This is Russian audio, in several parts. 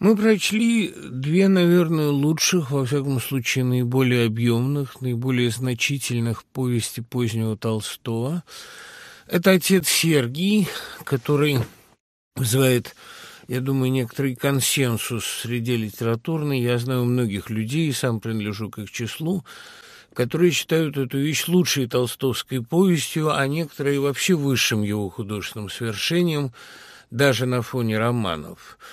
Мы прочли две, наверное, лучших, во всяком случае, наиболее объемных, наиболее значительных повести позднего Толстого. Это «Отец Сергий», который вызывает, я думаю, некоторый консенсус среди литературной. Я знаю многих людей, и сам принадлежу к их числу, которые считают эту вещь лучшей толстовской повестью, а некоторые вообще высшим его художественным свершением, даже на фоне романов –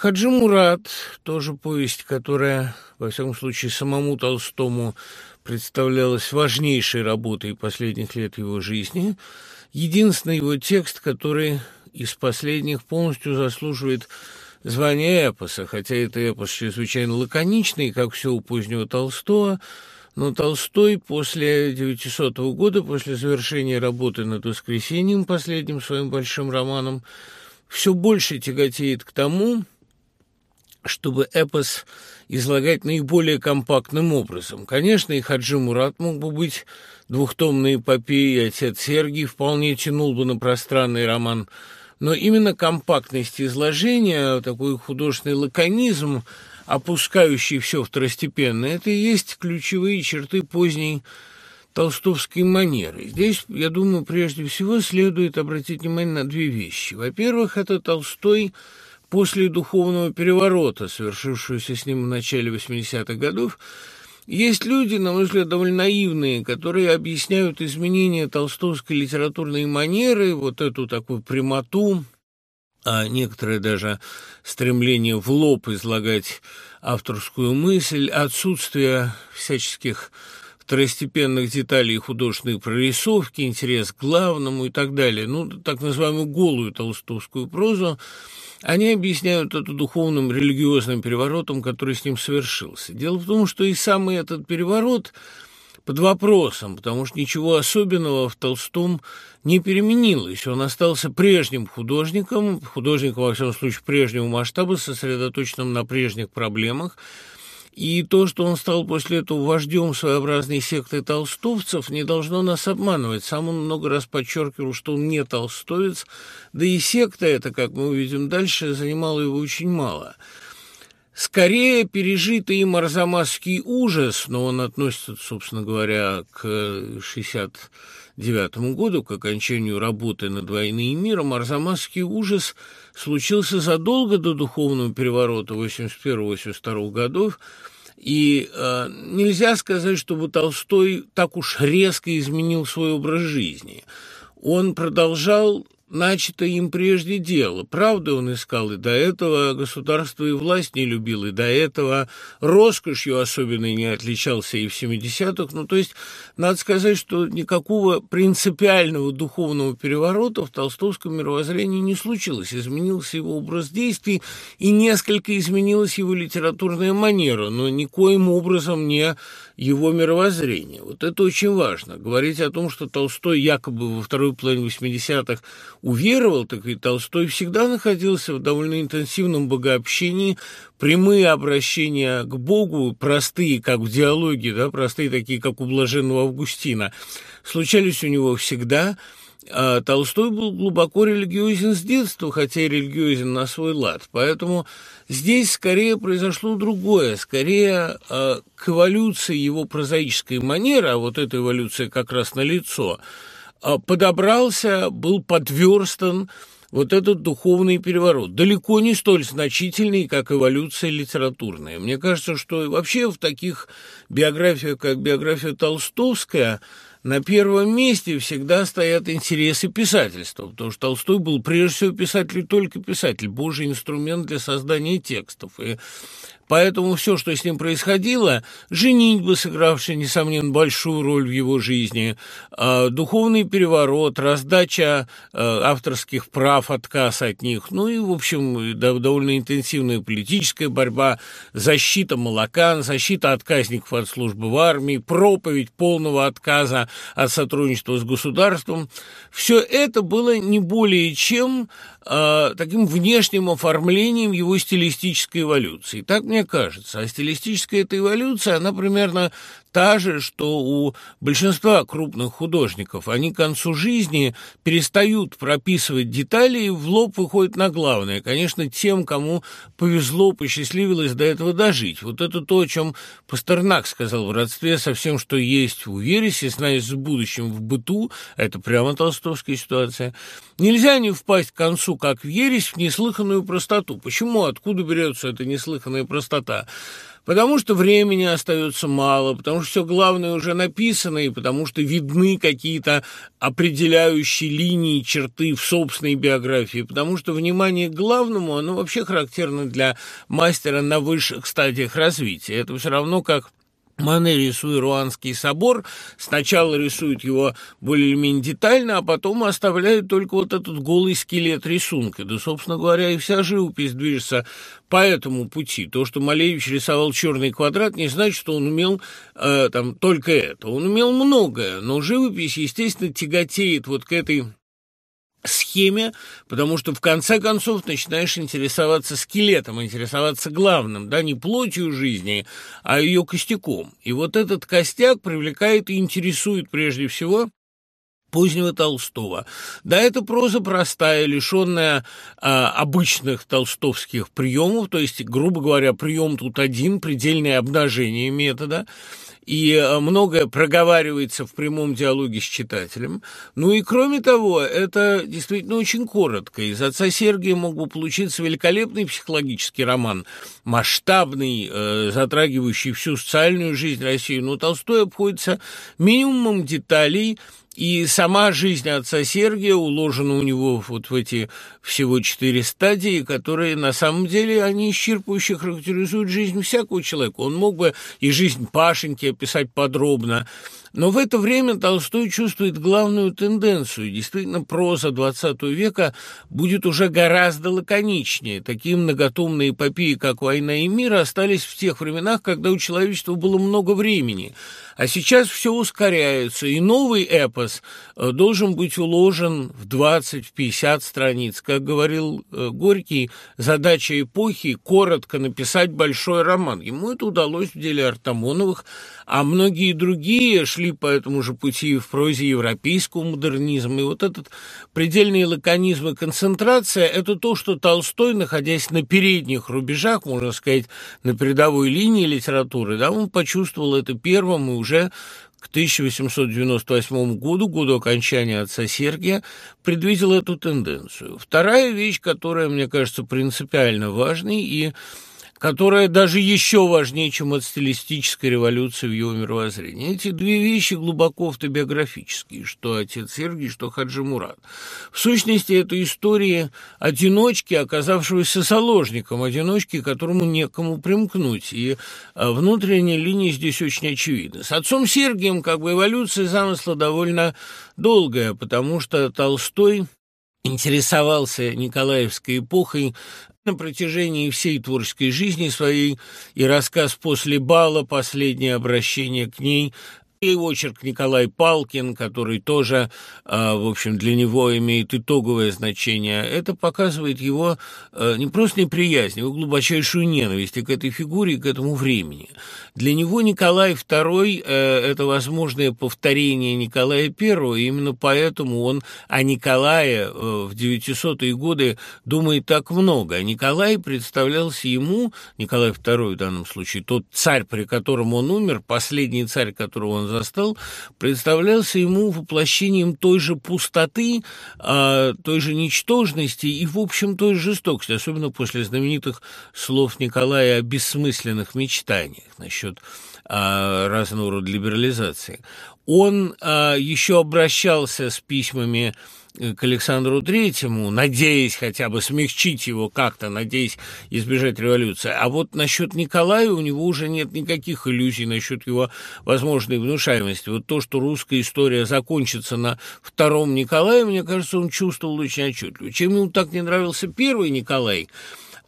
Хаджи Мурат, тоже повесть, которая, во всяком случае, самому Толстому представлялась важнейшей работой последних лет его жизни. Единственный его текст, который из последних полностью заслуживает звания эпоса, хотя это эпос чрезвычайно лаконичный, как все у позднего Толстого, но Толстой после 900 года, после завершения работы над «Воскресением», последним своим большим романом, все больше тяготеет к тому, чтобы эпос излагать наиболее компактным образом. Конечно, и Хаджи Мурат мог бы быть двухтомной эпопеей, и отец Сергий вполне тянул бы на пространный роман, но именно компактность изложения, такой художественный лаконизм, опускающий все второстепенное, это и есть ключевые черты поздней толстовской манеры. Здесь, я думаю, прежде всего следует обратить внимание на две вещи. Во-первых, это Толстой – После духовного переворота, совершившегося с ним в начале 80-х годов, есть люди, на мой взгляд, довольно наивные, которые объясняют изменения толстовской литературной манеры, вот эту такую прямоту, а некоторые даже стремление в лоб излагать авторскую мысль, отсутствие всяческих второстепенных деталей художественной прорисовки, интерес к главному и так далее, ну, так называемую голую толстовскую прозу, они объясняют это духовным религиозным переворотом, который с ним совершился. Дело в том, что и самый этот переворот под вопросом, потому что ничего особенного в Толстом не переменилось. Он остался прежним художником, художником, во всяком случае, прежнего масштаба, сосредоточенным на прежних проблемах, и то, что он стал после этого вождем своеобразной секты толстовцев, не должно нас обманывать. Сам он много раз подчеркивал, что он не толстовец, да и секта эта, как мы увидим дальше, занимала его очень мало. Скорее, пережитый им арзамасский ужас, но он относится, собственно говоря, к 60 девятому году, к окончанию работы над «Войной и миром», арзамасский ужас случился задолго до духовного переворота 81-82 годов, и э, нельзя сказать, чтобы Толстой так уж резко изменил свой образ жизни. Он продолжал начато им прежде дело. Правда, он искал и до этого государство и власть не любил, и до этого роскошью особенно не отличался и в 70-х. Ну, то есть, надо сказать, что никакого принципиального духовного переворота в толстовском мировоззрении не случилось. Изменился его образ действий, и несколько изменилась его литературная манера, но никоим образом не его мировоззрение. Вот это очень важно. Говорить о том, что Толстой якобы во второй половине 80-х уверовал, так и Толстой всегда находился в довольно интенсивном богообщении, прямые обращения к Богу, простые, как в диалоге, да, простые такие, как у блаженного Августина, случались у него всегда – а Толстой был глубоко религиозен с детства, хотя и религиозен на свой лад. Поэтому здесь скорее произошло другое, скорее э, к эволюции его прозаической манеры, а вот эта эволюция как раз на лицо, подобрался, был подверстан вот этот духовный переворот, далеко не столь значительный, как эволюция литературная. Мне кажется, что вообще в таких биографиях, как биография Толстовская – на первом месте всегда стоят интересы писательства, потому что Толстой был прежде всего писатель только писатель, божий инструмент для создания текстов. И Поэтому все, что с ним происходило, женитьба, сыгравшая, несомненно, большую роль в его жизни, а, духовный переворот, раздача а, авторских прав, отказ от них, ну и, в общем, довольно интенсивная политическая борьба, защита молокан, защита отказников от службы в армии, проповедь полного отказа от сотрудничества с государством. Все это было не более чем э, таким внешним оформлением его стилистической эволюции. Так мне кажется. А стилистическая эта эволюция, она примерно та же, что у большинства крупных художников. Они к концу жизни перестают прописывать детали и в лоб выходят на главное. Конечно, тем, кому повезло, посчастливилось до этого дожить. Вот это то, о чем Пастернак сказал в родстве со всем, что есть в Вересе, с с будущим в быту. Это прямо толстовская ситуация. Нельзя не впасть к концу, как в ересь, в неслыханную простоту. Почему? Откуда берется эта неслыханная простота? Потому что времени остается мало, потому что все главное уже написано, и потому что видны какие-то определяющие линии, черты в собственной биографии, потому что внимание к главному, оно вообще характерно для мастера на высших стадиях развития. Это все равно как Мане рисует Руанский собор, сначала рисует его более или менее детально, а потом оставляет только вот этот голый скелет рисунка. Да, собственно говоря, и вся живопись движется по этому пути. То, что Малевич рисовал черный квадрат, не значит, что он умел э, там только это. Он умел многое, но живопись, естественно, тяготеет вот к этой схеме, потому что в конце концов начинаешь интересоваться скелетом, интересоваться главным, да, не плотью жизни, а ее костяком. И вот этот костяк привлекает и интересует прежде всего позднего Толстого. Да, это проза простая, лишенная а, обычных толстовских приемов, то есть, грубо говоря, прием тут один, предельное обнажение метода и э, многое проговаривается в прямом диалоге с читателем. Ну и кроме того, это действительно очень коротко. Из «Отца Сергия» мог бы получиться великолепный психологический роман, масштабный, э, затрагивающий всю социальную жизнь России, но Толстой обходится минимумом деталей – и сама жизнь отца Сергия уложена у него вот в эти всего четыре стадии, которые на самом деле они исчерпывающе характеризуют жизнь всякого человека. Он мог бы и жизнь Пашеньки описать подробно, но в это время Толстой чувствует главную тенденцию. Действительно, проза XX века будет уже гораздо лаконичнее. Такие многотомные эпопеи, как «Война и мир», остались в тех временах, когда у человечества было много времени. А сейчас все ускоряется, и новый эпос э, должен быть уложен в 20-50 страниц. Как говорил э, Горький, задача эпохи – коротко написать большой роман. Ему это удалось в деле Артамоновых, а многие другие шли по этому же пути в прозе европейского модернизма. И вот этот предельный лаконизм и концентрация – это то, что Толстой, находясь на передних рубежах, можно сказать, на передовой линии литературы, да, он почувствовал это первым и уже к 1898 году, году окончания отца Сергия, предвидел эту тенденцию. Вторая вещь, которая, мне кажется, принципиально важной и которая даже еще важнее, чем от стилистической революции в его мировоззрении. Эти две вещи глубоко автобиографические, что отец Сергий, что Хаджи Мурат. В сущности, это истории одиночки, оказавшегося соложником, одиночки, которому некому примкнуть. И а, внутренняя линия здесь очень очевидна. С отцом Сергием как бы эволюция замысла довольно долгая, потому что Толстой интересовался Николаевской эпохой на протяжении всей творческой жизни своей, и рассказ «После бала», последнее обращение к ней, и очерк Николай Палкин, который тоже, а, в общем, для него имеет итоговое значение, это показывает его а, не просто неприязнь, его глубочайшую ненависть к этой фигуре, и к этому времени. Для него Николай II э, – это возможное повторение Николая I, и именно поэтому он о Николае э, в 900-е годы думает так много. А Николай представлялся ему, Николай II в данном случае, тот царь, при котором он умер, последний царь, которого он застал, представлялся ему воплощением той же пустоты, а, той же ничтожности и, в общем, той же жестокости, особенно после знаменитых слов Николая о бессмысленных мечтаниях насчет а, разного рода либерализации. Он а, еще обращался с письмами к Александру Третьему, надеясь хотя бы смягчить его как-то, надеясь избежать революции. А вот насчет Николая у него уже нет никаких иллюзий насчет его возможной внушаемости. Вот то, что русская история закончится на втором Николае, мне кажется, он чувствовал очень отчетливо. Чем ему так не нравился первый Николай –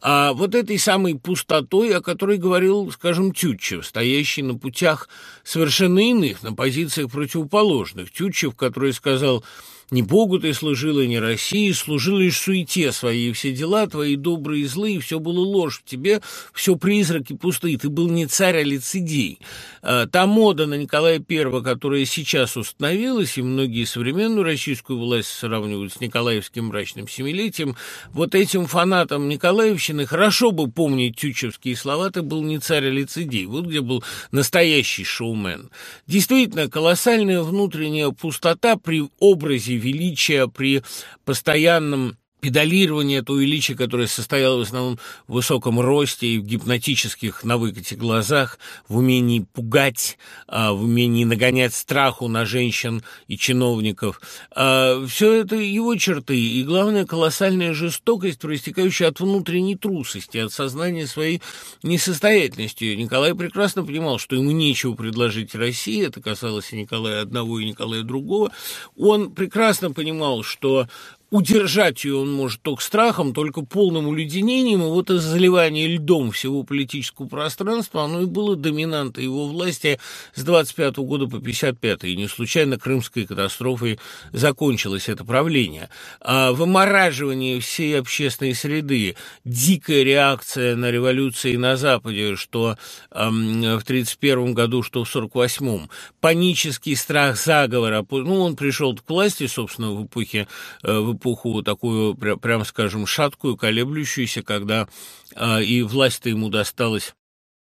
а вот этой самой пустотой, о которой говорил, скажем, Тютчев, стоящий на путях совершенно иных, на позициях противоположных. Тютчев, который сказал ни Богу ты служила, ни России, служила лишь суете своей, все дела твои добрые и злые, все было ложь в тебе, все призраки пустые, ты был не царь, а лицедей. А, та мода на Николая I, которая сейчас установилась, и многие современную российскую власть сравнивают с Николаевским мрачным семилетием, вот этим фанатам Николаевщины хорошо бы помнить тючевские слова «ты был не царь, а лицедей». Вот где был настоящий шоумен. Действительно, колоссальная внутренняя пустота при образе величия, при постоянном педалирование этого величия, которое состояло в основном в высоком росте и в гипнотических на выкате глазах, в умении пугать, а, в умении нагонять страху на женщин и чиновников. А, Все это его черты, и, главное, колоссальная жестокость, проистекающая от внутренней трусости, от сознания своей несостоятельности. Николай прекрасно понимал, что ему нечего предложить России, это касалось и Николая одного, и Николая другого. Он прекрасно понимал, что удержать ее он может только страхом, только полным уледенением, и вот из заливания льдом всего политического пространства оно и было доминантой его власти с 25 -го года по 55 и не случайно крымской катастрофой закончилось это правление. А вымораживание всей общественной среды, дикая реакция на революции на Западе, что эм, в 31 году, что в 48-м, панический страх заговора, ну, он пришел к власти, собственно, в эпохе, э, в эпоху такую, прямо скажем, шаткую, колеблющуюся, когда э, и власть-то ему досталась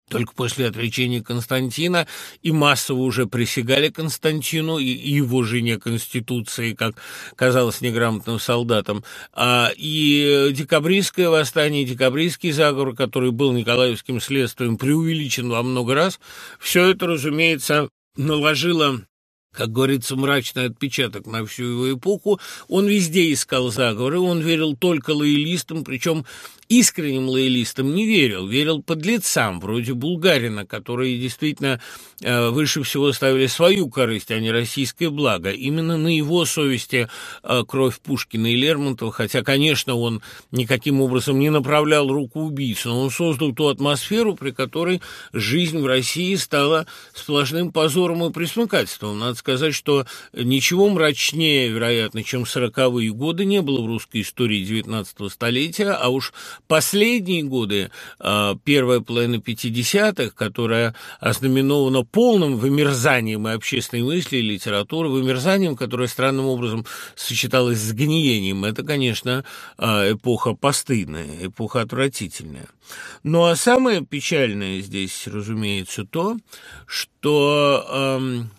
только после отречения Константина и массово уже присягали Константину и его жене Конституции, как казалось неграмотным солдатам. А, и декабристское восстание, декабристский заговор, который был Николаевским следствием, преувеличен во много раз, все это, разумеется, наложило как говорится, мрачный отпечаток на всю его эпоху. Он везде искал заговоры, он верил только лоялистам, причем искренним лоялистам не верил, верил подлецам, вроде Булгарина, которые действительно э, выше всего ставили свою корысть, а не российское благо. Именно на его совести э, кровь Пушкина и Лермонтова, хотя, конечно, он никаким образом не направлял руку убийц, но он создал ту атмосферу, при которой жизнь в России стала сплошным позором и присмыкательством. Надо сказать, что ничего мрачнее, вероятно, чем сороковые годы не было в русской истории XIX столетия, а уж последние годы, а, первая половина 50-х, которая ознаменована полным вымерзанием и общественной мысли, и литературы, вымерзанием, которое странным образом сочеталось с гниением, это, конечно, а, эпоха постыдная, эпоха отвратительная. Ну а самое печальное здесь, разумеется, то, что... Эм,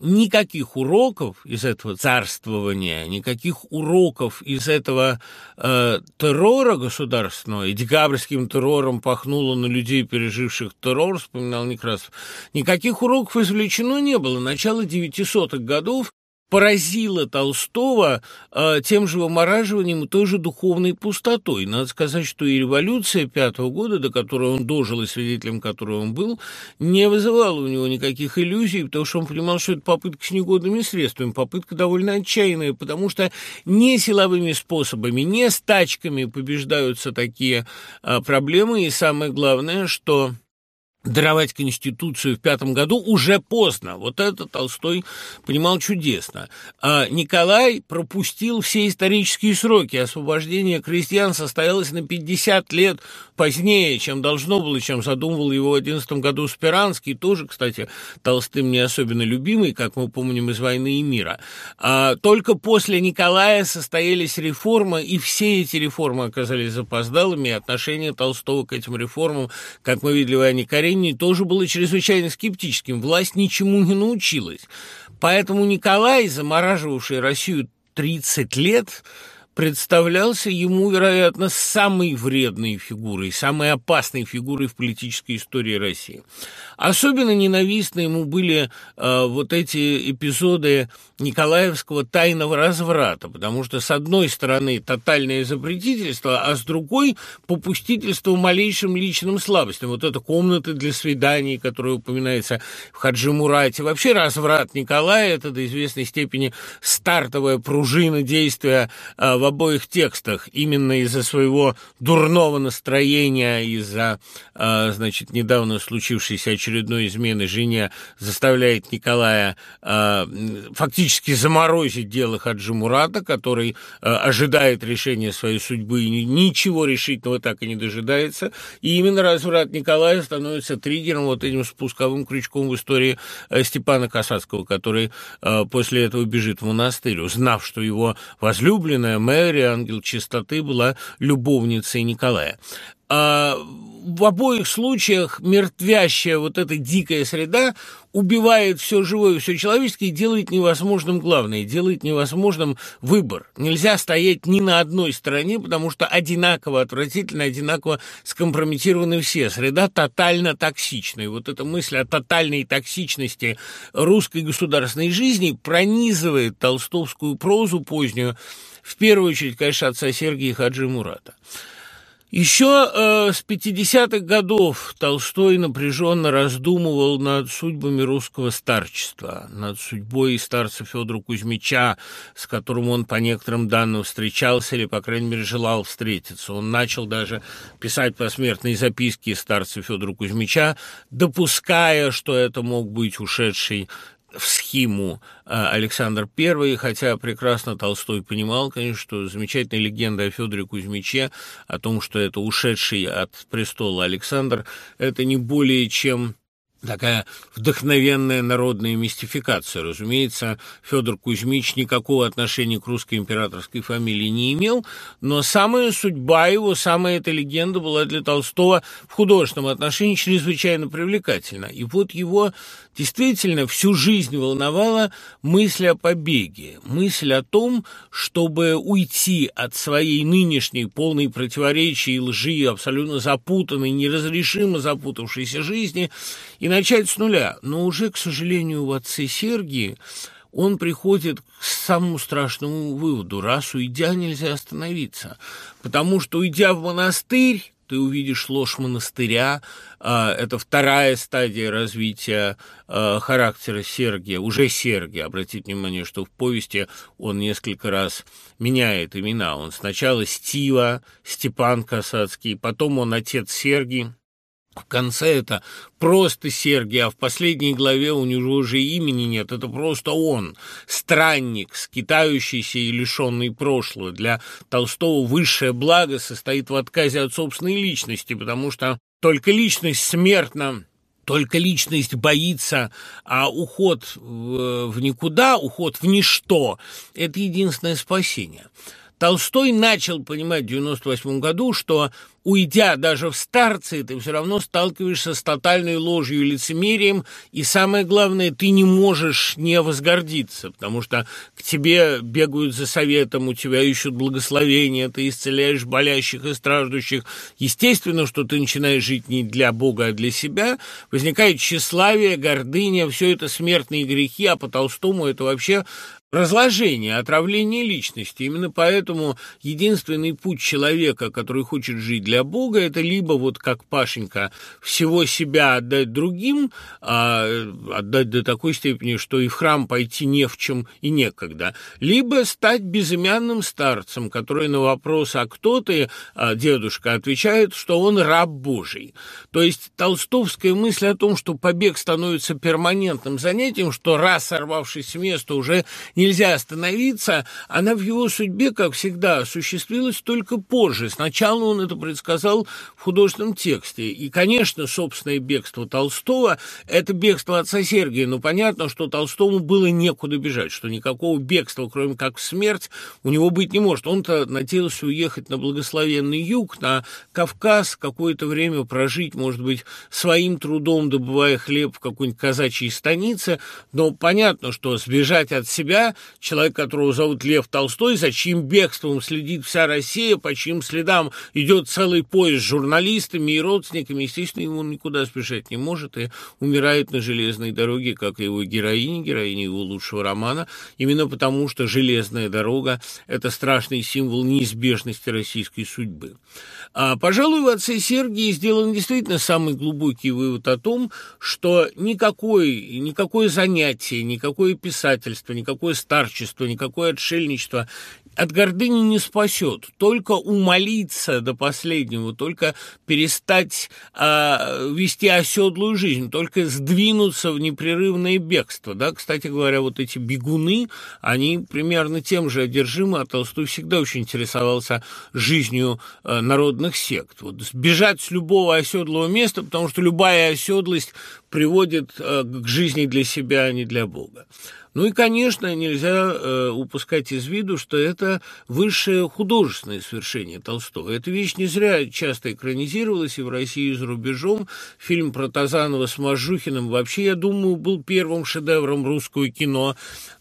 никаких уроков из этого царствования, никаких уроков из этого э, террора государственного, и декабрьским террором пахнуло на людей, переживших террор, вспоминал Некрасов, никаких уроков извлечено не было. Начало 900-х годов поразило Толстого э, тем же вымораживанием и той же духовной пустотой. Надо сказать, что и революция пятого года, до которой он дожил и свидетелем которой он был, не вызывала у него никаких иллюзий, потому что он понимал, что это попытка с негодными средствами, попытка довольно отчаянная, потому что не силовыми способами, не стачками побеждаются такие э, проблемы, и самое главное, что даровать Конституцию в пятом году уже поздно. Вот это Толстой понимал чудесно. А Николай пропустил все исторические сроки. Освобождение крестьян состоялось на 50 лет позднее, чем должно было, чем задумывал его в 11 году Спиранский, тоже, кстати, Толстым не особенно любимый, как мы помним из «Войны и мира». А только после Николая состоялись реформы, и все эти реформы оказались запоздалыми, и отношение Толстого к этим реформам, как мы видели в «Войне Каренине», тоже было чрезвычайно скептическим. Власть ничему не научилась. Поэтому Николай, замораживавший Россию 30 лет, представлялся ему, вероятно, самой вредной фигурой, самой опасной фигурой в политической истории России. Особенно ненавистны ему были э, вот эти эпизоды Николаевского тайного разврата, потому что, с одной стороны, тотальное запретительство, а с другой – попустительство малейшим личным слабостям. Вот это комнаты для свиданий, которая упоминается в Хаджи Мурате. Вообще разврат Николая – это до известной степени стартовая пружина действия э, во обоих текстах именно из-за своего дурного настроения, из-за, э, значит, недавно случившейся очередной измены жене, заставляет Николая э, фактически заморозить дело Хаджи Мурата, который э, ожидает решения своей судьбы и ничего решительного так и не дожидается. И именно разврат Николая становится триггером, вот этим спусковым крючком в истории Степана Касацкого, который э, после этого бежит в монастырь, узнав, что его возлюбленная Мэри, ангел чистоты, была любовницей Николая. А в обоих случаях мертвящая вот эта дикая среда убивает все живое, все человеческое и делает невозможным главное, делает невозможным выбор. Нельзя стоять ни на одной стороне, потому что одинаково отвратительно, одинаково скомпрометированы все. Среда тотально токсична. И вот эта мысль о тотальной токсичности русской государственной жизни пронизывает толстовскую прозу позднюю, в первую очередь, конечно, отца Сергия Хаджи Мурата. Еще э, с 50-х годов Толстой напряженно раздумывал над судьбами русского старчества, над судьбой старца Федора Кузьмича, с которым он по некоторым данным встречался или, по крайней мере, желал встретиться. Он начал даже писать посмертные записки старца Федора Кузьмича, допуская, что это мог быть ушедший в схиму а, Александр I, хотя прекрасно Толстой понимал, конечно, что замечательная легенда о Федоре Кузьмиче, о том, что это ушедший от престола Александр, это не более чем такая вдохновенная народная мистификация. Разумеется, Федор Кузьмич никакого отношения к русской императорской фамилии не имел, но самая судьба его, самая эта легенда была для Толстого в художественном отношении чрезвычайно привлекательна. И вот его действительно всю жизнь волновала мысль о побеге, мысль о том, чтобы уйти от своей нынешней полной противоречий и лжи, абсолютно запутанной, неразрешимо запутавшейся жизни и начать с нуля. Но уже, к сожалению, в отце Сергии он приходит к самому страшному выводу. Раз уйдя, нельзя остановиться. Потому что, уйдя в монастырь, ты увидишь ложь монастыря. А, это вторая стадия развития а, характера Сергия, уже Сергия. Обратите внимание, что в повести он несколько раз меняет имена. Он сначала Стива, Степан Касацкий, потом он отец Сергий, в конце это просто Сергий, а в последней главе у него уже имени нет. Это просто он, странник, скитающийся и лишенный прошлого. Для Толстого высшее благо состоит в отказе от собственной личности, потому что только личность смертна, только личность боится, а уход в, в никуда, уход в ничто – это единственное спасение. Толстой начал понимать в 98 году, что уйдя даже в старцы, ты все равно сталкиваешься с тотальной ложью и лицемерием, и самое главное, ты не можешь не возгордиться, потому что к тебе бегают за советом, у тебя ищут благословения, ты исцеляешь болящих и страждущих. Естественно, что ты начинаешь жить не для Бога, а для себя. Возникает тщеславие, гордыня, все это смертные грехи, а по Толстому это вообще разложение, отравление личности. Именно поэтому единственный путь человека, который хочет жить для Бога, это либо вот как Пашенька всего себя отдать другим, а отдать до такой степени, что и в храм пойти не в чем и некогда, либо стать безымянным старцем, который на вопрос «А кто ты?» а дедушка отвечает, что он раб Божий. То есть толстовская мысль о том, что побег становится перманентным занятием, что раз сорвавшись с места уже нельзя остановиться, она в его судьбе, как всегда, осуществилась только позже. Сначала он это предсказал в художественном тексте. И, конечно, собственное бегство Толстого – это бегство отца Сергия, но понятно, что Толстому было некуда бежать, что никакого бегства, кроме как смерть, у него быть не может. Он-то надеялся уехать на благословенный юг, на Кавказ, какое-то время прожить, может быть, своим трудом, добывая хлеб в какой-нибудь казачьей станице, но понятно, что сбежать от себя человек, которого зовут Лев Толстой, за чьим бегством следит вся Россия, по чьим следам идет целый поезд с журналистами и родственниками, естественно, ему никуда спешать не может и умирает на железной дороге, как и его героиня, героиня его лучшего романа, именно потому что железная дорога – это страшный символ неизбежности российской судьбы. А, пожалуй, в отце Сергии сделан действительно самый глубокий вывод о том, что никакое, никакое занятие, никакое писательство, никакое старчество, никакое отшельничество от гордыни не спасет. Только умолиться до последнего, только перестать э, вести оседлую жизнь, только сдвинуться в непрерывное бегство. Да? Кстати говоря, вот эти бегуны, они примерно тем же одержимы, а Толстой всегда очень интересовался жизнью э, народных сект. Вот сбежать с любого оседлого места, потому что любая оседлость приводит э, к жизни для себя, а не для Бога. Ну и, конечно, нельзя э, упускать из виду, что это высшее художественное свершение Толстого. Эта вещь не зря часто экранизировалась и в России, и за рубежом. Фильм про Тазанова с Мажухиным вообще, я думаю, был первым шедевром русского кино.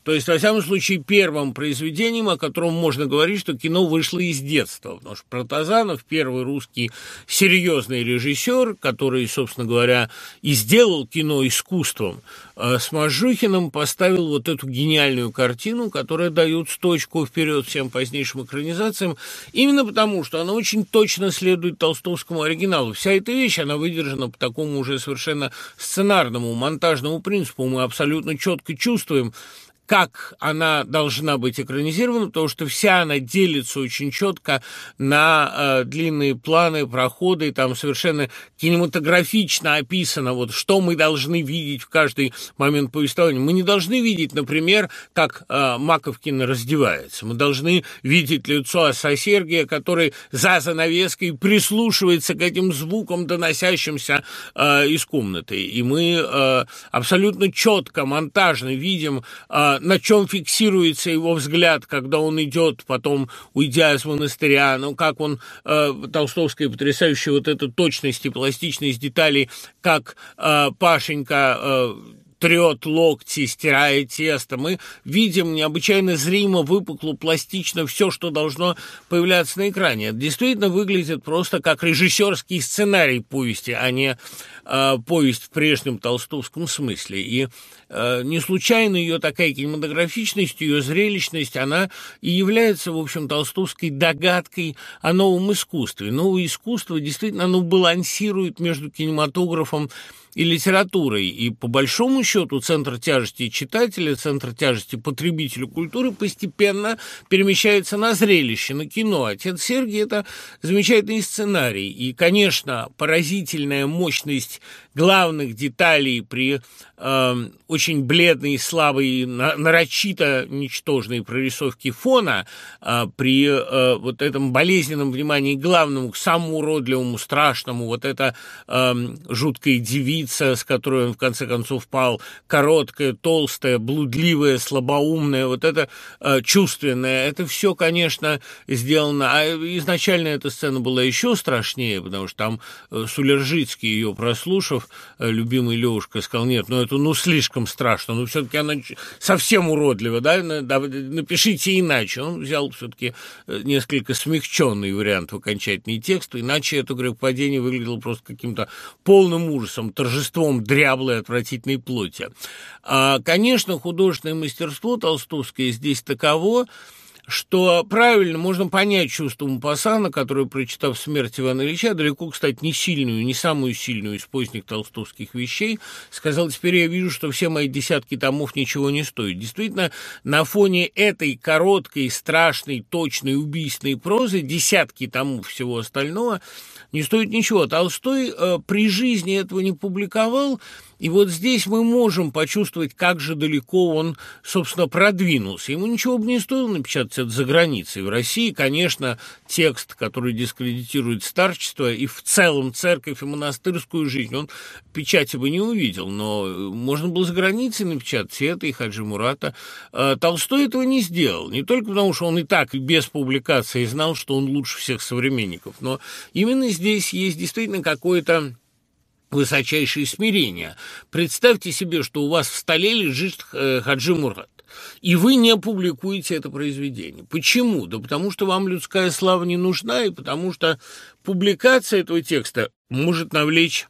То есть, во всяком случае, первым произведением, о котором можно говорить, что кино вышло из детства. Потому что Протазанов, первый русский серьезный режиссер, который, собственно говоря, и сделал кино искусством, э, с Мажухиным поставил вот эту гениальную картину, которая дает точку вперед всем позднейшим экранизациям, именно потому, что она очень точно следует толстовскому оригиналу. Вся эта вещь, она выдержана по такому уже совершенно сценарному, монтажному принципу. Мы абсолютно четко чувствуем, как она должна быть экранизирована, потому что вся она делится очень четко на э, длинные планы, проходы, там совершенно кинематографично описано, вот что мы должны видеть в каждый момент повествования. Мы не должны видеть, например, как э, Маковкин раздевается. Мы должны видеть лицо отца Сергия, который за занавеской прислушивается к этим звукам, доносящимся э, из комнаты. И мы э, абсолютно четко, монтажно видим э, на чем фиксируется его взгляд, когда он идет, потом уйдя из монастыря, ну, как он, э, толстовская потрясающая вот эта точность и пластичность деталей, как э, Пашенька э, трет локти, стирает тесто. Мы видим необычайно зримо, выпукло, пластично все, что должно появляться на экране. Это действительно выглядит просто как режиссерский сценарий повести, а не э, повесть в прежнем толстовском смысле. И э, не случайно ее такая кинематографичность, ее зрелищность, она и является, в общем, толстовской догадкой о новом искусстве. Новое искусство действительно оно балансирует между кинематографом и литературой. И по большому счету центр тяжести читателя, центр тяжести потребителя культуры постепенно перемещается на зрелище, на кино. Отец Сергий – это замечательный сценарий. И, конечно, поразительная мощность главных деталей при э, очень бледной, слабой, нарочито ничтожной прорисовке фона, э, при э, вот этом болезненном внимании главному, к самому уродливому, страшному, вот эта э, жуткая девица, с которой он в конце концов пал, короткая, толстая, блудливая, слабоумная, вот это э, чувственное, это все, конечно, сделано. А изначально эта сцена была еще страшнее, потому что там э, Сулержицкий ее прослушав, Э, любимый Левушка сказал, нет, ну это ну слишком страшно, ну все-таки она совсем уродлива, да, напишите иначе. Он взял все-таки э, несколько смягченный вариант в окончательный текст, иначе это грехопадение выглядело просто каким-то полным ужасом, торжеством дряблой отвратительной плоти. А, конечно, художественное мастерство толстовское здесь таково, что правильно можно понять чувство Мапасана, который, прочитав смерть Ивана Ильича, далеко, кстати, не сильную, не самую сильную из поздних толстовских вещей, сказал, теперь я вижу, что все мои десятки томов ничего не стоят. Действительно, на фоне этой короткой, страшной, точной, убийственной прозы десятки томов всего остального не стоит ничего. Толстой э, при жизни этого не публиковал, и вот здесь мы можем почувствовать, как же далеко он, собственно, продвинулся. Ему ничего бы не стоило напечатать это за границей. В России, конечно, текст, который дискредитирует старчество и в целом церковь и монастырскую жизнь, он печати бы не увидел, но можно было за границей напечатать это, и Хаджи Мурата. А Толстой этого не сделал. Не только потому, что он и так без публикации знал, что он лучше всех современников, но именно здесь есть действительно какое-то высочайшее смирение. Представьте себе, что у вас в столе лежит э, Хаджи Мурат, и вы не публикуете это произведение. Почему? Да потому что вам людская слава не нужна, и потому что публикация этого текста может навлечь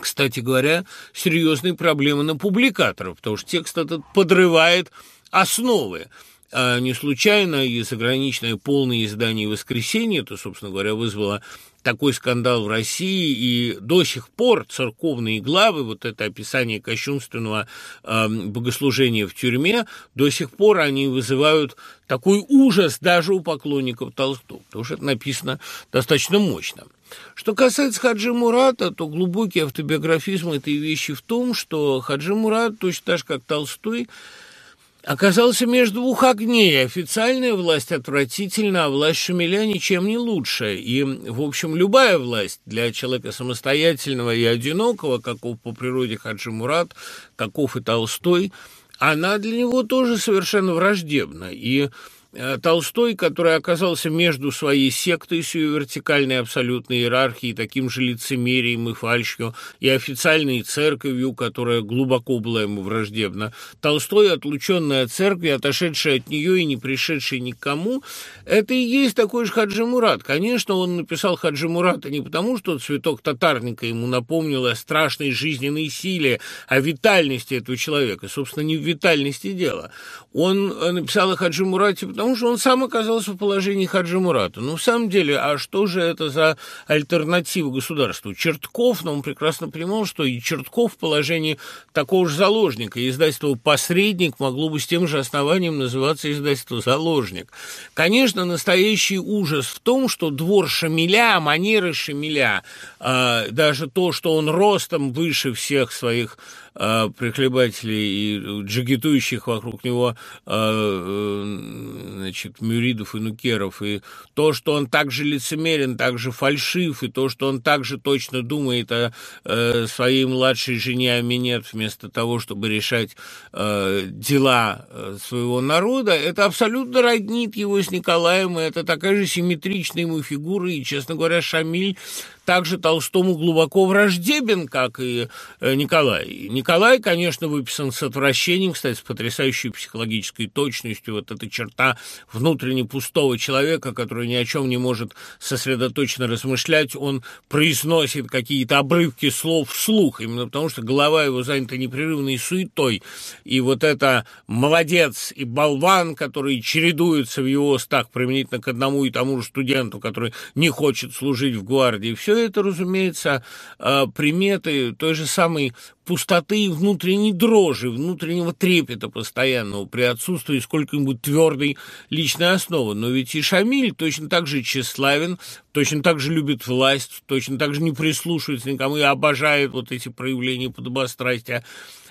кстати говоря, серьезные проблемы на публикаторов, потому что текст этот подрывает основы. А не случайно и заграничное полное издание «Воскресенье», это, собственно говоря, вызвало такой скандал в России, и до сих пор церковные главы, вот это описание кощунственного э, богослужения в тюрьме, до сих пор они вызывают такой ужас даже у поклонников Толстого, потому что это написано достаточно мощно. Что касается Хаджи Мурата, то глубокий автобиографизм этой вещи в том, что Хаджи Мурат, точно так же, как Толстой, оказался между двух огней. Официальная власть отвратительна, а власть Шамиля ничем не лучше. И, в общем, любая власть для человека самостоятельного и одинокого, каков по природе Хаджи Мурат, каков и Толстой, она для него тоже совершенно враждебна. И Толстой, который оказался между своей сектой с ее вертикальной абсолютной иерархией, таким же лицемерием и фальшью, и официальной церковью, которая глубоко была ему враждебна. Толстой, отлученный от церкви, отошедший от нее и не пришедший никому, это и есть такой же Хаджи Мурат. Конечно, он написал Хаджи Мурата не потому, что цветок татарника ему напомнил о страшной жизненной силе, о витальности этого человека. Собственно, не в витальности дело. Он э, написал о Хаджи Мурате потому, потому что он сам оказался в положении Хаджи Мурата. Ну, в самом деле, а что же это за альтернатива государству? Чертков, но он прекрасно понимал, что и Чертков в положении такого же заложника. Издательство «Посредник» могло бы с тем же основанием называться издательство «Заложник». Конечно, настоящий ужас в том, что двор Шамиля, манеры Шамиля, э, даже то, что он ростом выше всех своих прихлебателей и джигитующих вокруг него э, э, значит, мюридов и нукеров, и то, что он также лицемерен, также фальшив, и то, что он также точно думает о э, своей младшей жене Аминет вместо того, чтобы решать э, дела э, своего народа, это абсолютно роднит его с Николаем, и это такая же симметричная ему фигура, и, честно говоря, Шамиль также Толстому глубоко враждебен, как и э, Николай. Николай, конечно, выписан с отвращением, кстати, с потрясающей психологической точностью. Вот эта черта внутренне пустого человека, который ни о чем не может сосредоточенно размышлять, он произносит какие-то обрывки слов вслух, именно потому что голова его занята непрерывной суетой. И вот это молодец и болван, которые чередуются в его устах применительно к одному и тому же студенту, который не хочет служить в гвардии, все это, разумеется, а, приметы той же самой пустоты и внутренней дрожи, внутреннего трепета постоянного при отсутствии сколько-нибудь твердой личной основы. Но ведь и Шамиль точно так же тщеславен, точно так же любит власть, точно так же не прислушивается никому и обожает вот эти проявления подобострастия.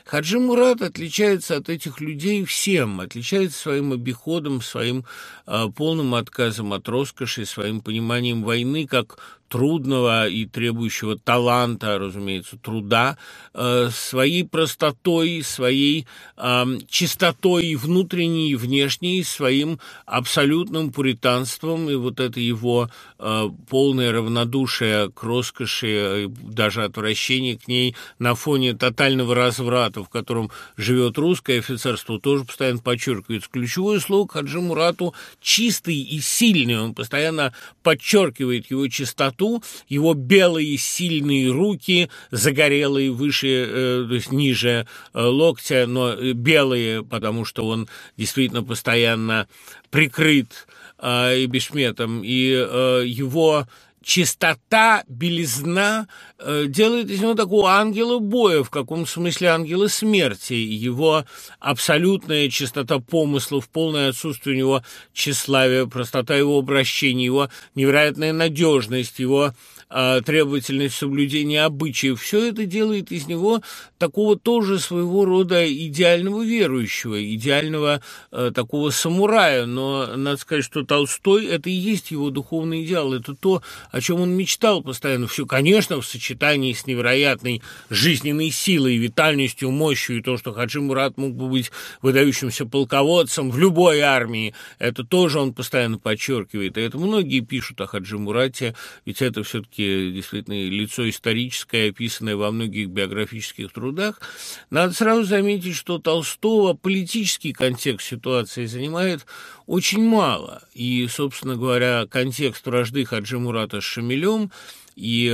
Хаджи Мурат отличается от этих людей всем, отличается своим обиходом, своим э, полным отказом от роскоши, своим пониманием войны как трудного и требующего таланта, разумеется, труда, э, своей простотой, своей э, чистотой внутренней, и внешней, своим абсолютным пуританством, и вот это его э, полное равнодушие к роскоши, даже отвращение к ней на фоне тотального разврата, в котором живет русское офицерство, тоже постоянно подчеркивается. Ключевое слово Мурату чистый и сильный, он постоянно подчеркивает его чистоту, его белые сильные руки, загорелые выше, э, то есть ниже э, локтя, но белые, потому что он действительно постоянно прикрыт э, и бешметом, и э, его чистота, белизна э, делает из него такого ангела боя, в каком смысле ангела смерти. Его абсолютная чистота помыслов, полное отсутствие у него тщеславия, простота его обращения, его невероятная надежность, его требовательность соблюдения обычаев, все это делает из него такого тоже своего рода идеального верующего, идеального э, такого самурая. Но надо сказать, что Толстой – это и есть его духовный идеал, это то, о чем он мечтал постоянно. Все, конечно, в сочетании с невероятной жизненной силой, витальностью, мощью, и то, что Хаджи Мурат мог бы быть выдающимся полководцем в любой армии, это тоже он постоянно подчеркивает. И это многие пишут о Хаджи Мурате, ведь это все-таки действительно лицо историческое, описанное во многих биографических трудах. Надо сразу заметить, что Толстого политический контекст ситуации занимает очень мало. И, собственно говоря, контекст вражды Хаджи Мурата с Шамилем и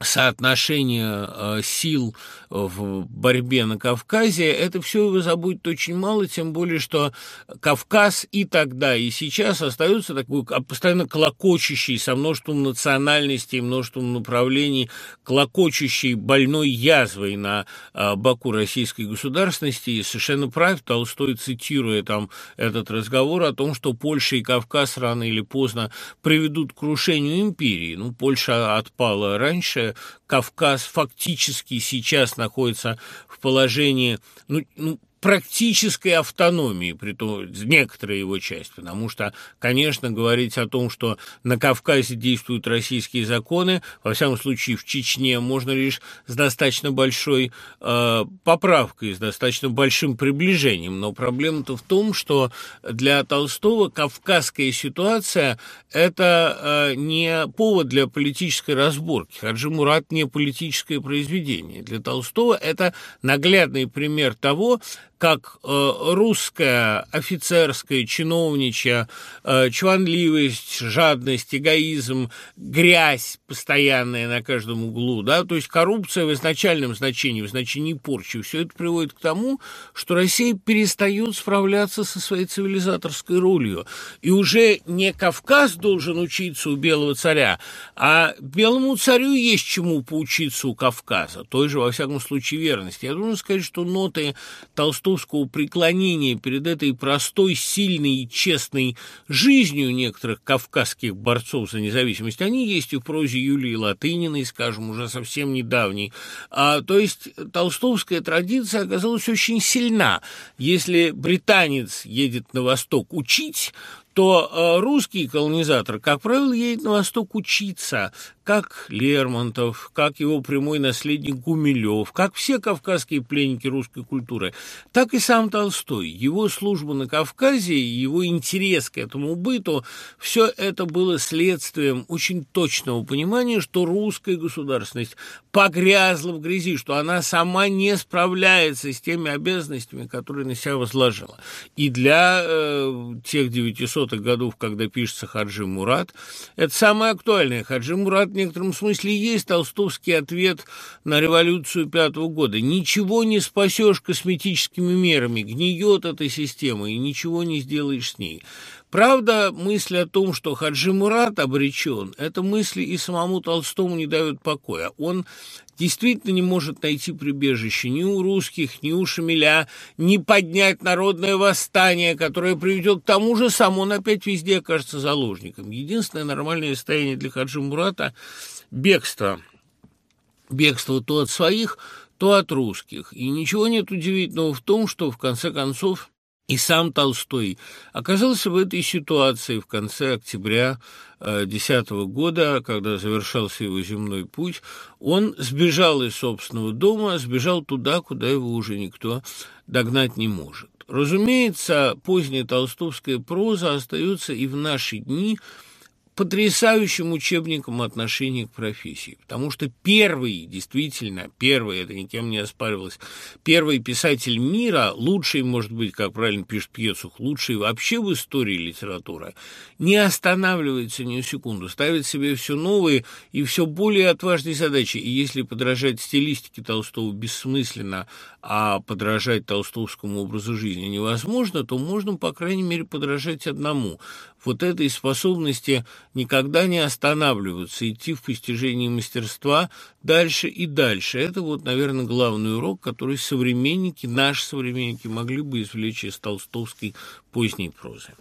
э, соотношение э, сил в борьбе на Кавказе, это все его заботит очень мало, тем более, что Кавказ и тогда, и сейчас остается такой постоянно клокочущий со множеством национальностей, множеством направлений, клокочущей больной язвой на э, боку российской государственности. И совершенно прав Толстой, цитируя там этот разговор о том, что Польша и Кавказ рано или поздно приведут к крушению империи. Ну, Польша отпала раньше, Кавказ фактически сейчас находится в положении, ну, ну практической автономии, при том некоторая его часть, потому что, конечно, говорить о том, что на Кавказе действуют российские законы, во всяком случае в Чечне, можно лишь с достаточно большой э, поправкой, с достаточно большим приближением. Но проблема-то в том, что для Толстого кавказская ситуация – это э, не повод для политической разборки. Хаджи Мурат не политическое произведение. Для Толстого это наглядный пример того, как э, русская офицерская, чиновничья э, чванливость, жадность, эгоизм, грязь постоянная на каждом углу, да, то есть коррупция в изначальном значении, в значении порчи, все это приводит к тому, что Россия перестает справляться со своей цивилизаторской ролью. И уже не Кавказ должен учиться у белого царя, а белому царю есть чему поучиться у Кавказа, той же, во всяком случае, верности. Я должен сказать, что ноты Толстого толстовского преклонения перед этой простой, сильной и честной жизнью некоторых кавказских борцов за независимость, они есть и в прозе Юлии Латыниной, скажем, уже совсем недавней. А, то есть толстовская традиция оказалась очень сильна. Если британец едет на восток учить, то э, русский колонизатор, как правило, едет на восток учиться, как Лермонтов, как его прямой наследник Гумилев, как все кавказские пленники русской культуры, так и сам Толстой. Его служба на Кавказе, его интерес к этому быту, все это было следствием очень точного понимания, что русская государственность погрязла в грязи, что она сама не справляется с теми обязанностями, которые на себя возложила. И для э, тех 900 900-х годов, когда пишется Хаджи Мурат. Это самое актуальное. Хаджи Мурат некотором смысле есть толстовский ответ на революцию пятого года. Ничего не спасешь косметическими мерами, гниет эта система, и ничего не сделаешь с ней. Правда, мысль о том, что Хаджи Мурат обречен, эта мысль и самому Толстому не дает покоя. Он действительно не может найти прибежище ни у русских, ни у Шамиля, ни поднять народное восстание, которое приведет к тому же самому, он опять везде окажется заложником. Единственное нормальное состояние для Хаджи Мурата – бегство. Бегство то от своих, то от русских. И ничего нет удивительного в том, что, в конце концов, и сам Толстой оказался в этой ситуации в конце октября 2010 э, года, когда завершался его земной путь. Он сбежал из собственного дома, сбежал туда, куда его уже никто догнать не может. Разумеется, поздняя толстовская проза остается и в наши дни – потрясающим учебником отношения к профессии. Потому что первый, действительно, первый, это никем не оспаривалось, первый писатель мира, лучший, может быть, как правильно пишет Пьецух, лучший вообще в истории литературы, не останавливается ни на секунду, ставит себе все новые и все более отважные задачи. И если подражать стилистике Толстого бессмысленно, а подражать толстовскому образу жизни невозможно, то можно, по крайней мере, подражать одному – вот этой способности никогда не останавливаться, идти в постижении мастерства дальше и дальше. Это вот, наверное, главный урок, который современники, наши современники могли бы извлечь из толстовской поздней прозы.